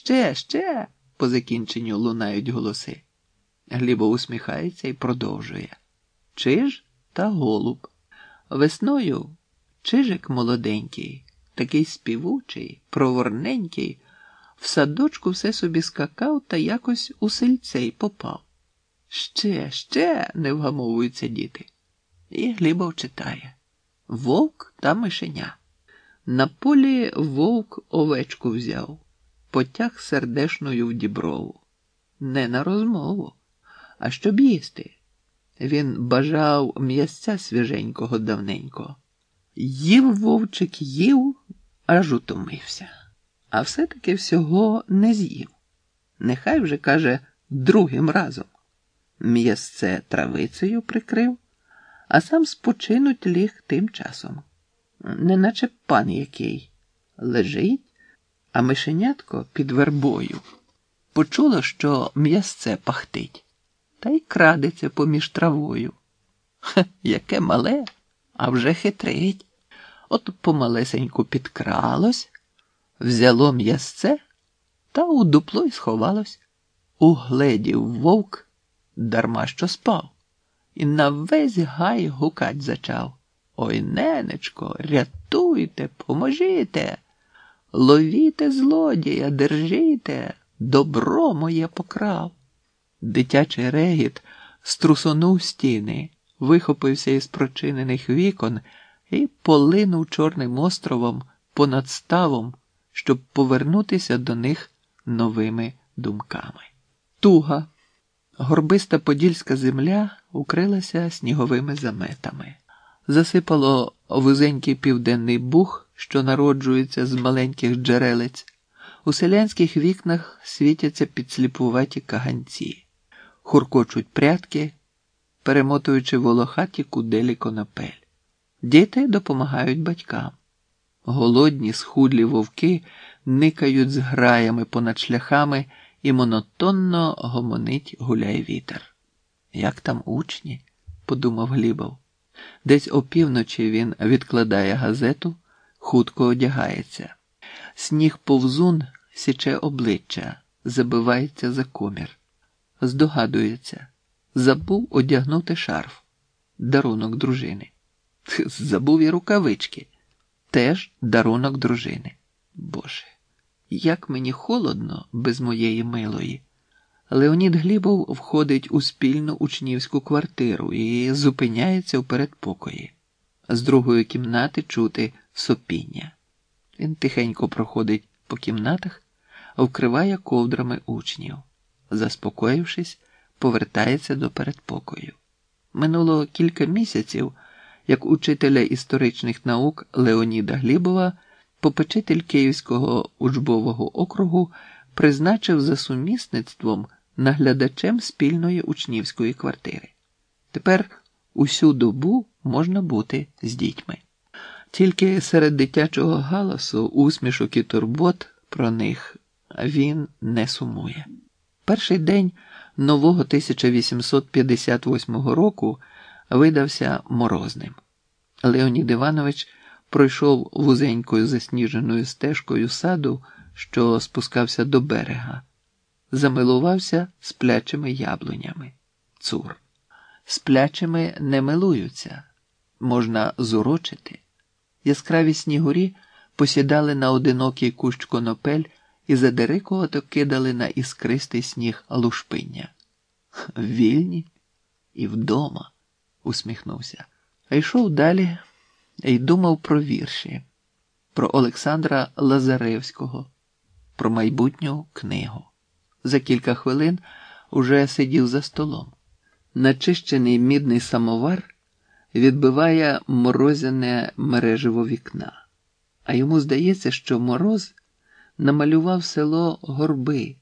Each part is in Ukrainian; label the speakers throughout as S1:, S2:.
S1: ще, ще, по закінченню лунають голоси. Глібо усміхається і продовжує. Чиж та голуб. Весною чижик молоденький, такий співучий, проворненький, в садочку все собі скакав та якось у сельце й попав. Ще, ще, не вгамовуються діти. І Глібов читає Вовк та мишеня. На полі вовк овечку взяв, потяг сердешною в діброву. Не на розмову, а щоб їсти. Він бажав м'ясця свіженького давненько. Їв вовчик їв, аж утомився, а все-таки всього не з'їв. Нехай вже, каже, другим разом. М'ясце травицею прикрив, а сам спочинуть ліг тим часом. Неначе пан який лежить, а мишенятко під вербою. Почуло, що м'ясце пахтить, та й крадеться поміж травою. Ха, яке мале, а вже хитрить. От помалесеньку підкралось, взяло м'ясце та у дупло й сховалось. Угледів вовк, дарма що спав, і на весь гай гукать зачав. Ой, ненечко, рятуйте, поможіте, ловіте злодія, держите, добро моє покрав. Дитячий регіт струсонув стіни, вихопився із прочинених вікон і полинув Чорним островом понад ставом, щоб повернутися до них новими думками. Туга, горбиста подільська земля укрилася сніговими заметами. Засипало вузенький південний бух, що народжується з маленьких джерелець. У селянських вікнах світяться підсліпуваті каганці, хуркочуть прятки, перемотуючи волохаті куделі конопель. Діти допомагають батькам. Голодні, схудлі вовки никають з граями понад шляхами і монотонно гомонить гуляє вітер. Як там учні? подумав Глібов. Десь опівночі він відкладає газету, хутко одягається. Сніг повзун січе обличчя, забивається за комір. Здогадується, забув одягнути шарф, дарунок дружини. Забув і рукавички, теж дарунок дружини. Боже, як мені холодно без моєї милої. Леонід Глібов входить у спільну учнівську квартиру і зупиняється у передпокої. З другої кімнати чути сопіння. Він тихенько проходить по кімнатах, вкриває ковдрами учнів. Заспокоївшись, повертається до передпокою. Минуло кілька місяців, як учителя історичних наук Леоніда Глібова, попечитель Київського учбового округу призначив за сумісництвом наглядачем спільної учнівської квартири. Тепер усю добу можна бути з дітьми. Тільки серед дитячого галасу, усмішок і турбот про них він не сумує. Перший день нового 1858 року видався морозним. Леонід Іванович пройшов вузенькою засніженою стежкою саду, що спускався до берега, замилувався сплячими яблунями. Цур. Сплячими не милуються, можна зурочити. Яскраві снігурі посідали на одинокий кущ конопель і задерикувато кидали на іскристий сніг лушпиння. Вільні і вдома, усміхнувся. А йшов далі і думав про вірші, про Олександра Лазаревського, про майбутню книгу. За кілька хвилин уже сидів за столом. Начищений мідний самовар відбиває морозяне мережево вікна, а йому здається, що мороз намалював село горби,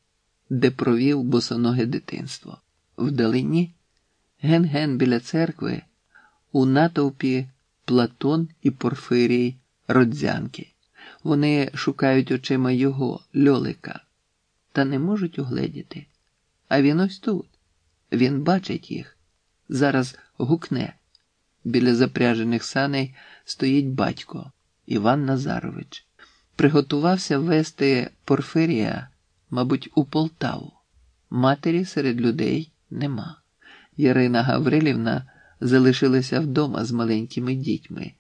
S1: де провів босоноге дитинство. Вдалині, ген-ген біля церкви, у натовпі Платон і Порфирій Родзянки. Вони шукають очима його, льолика, та не можуть угледіти. А він ось тут. Він бачить їх. Зараз гукне. Біля запряжених саней стоїть батько Іван Назарович. Приготувався вести Порфирія мабуть, у Полтаву. Матері серед людей нема. Ярина Гаврилівна залишилася вдома з маленькими дітьми.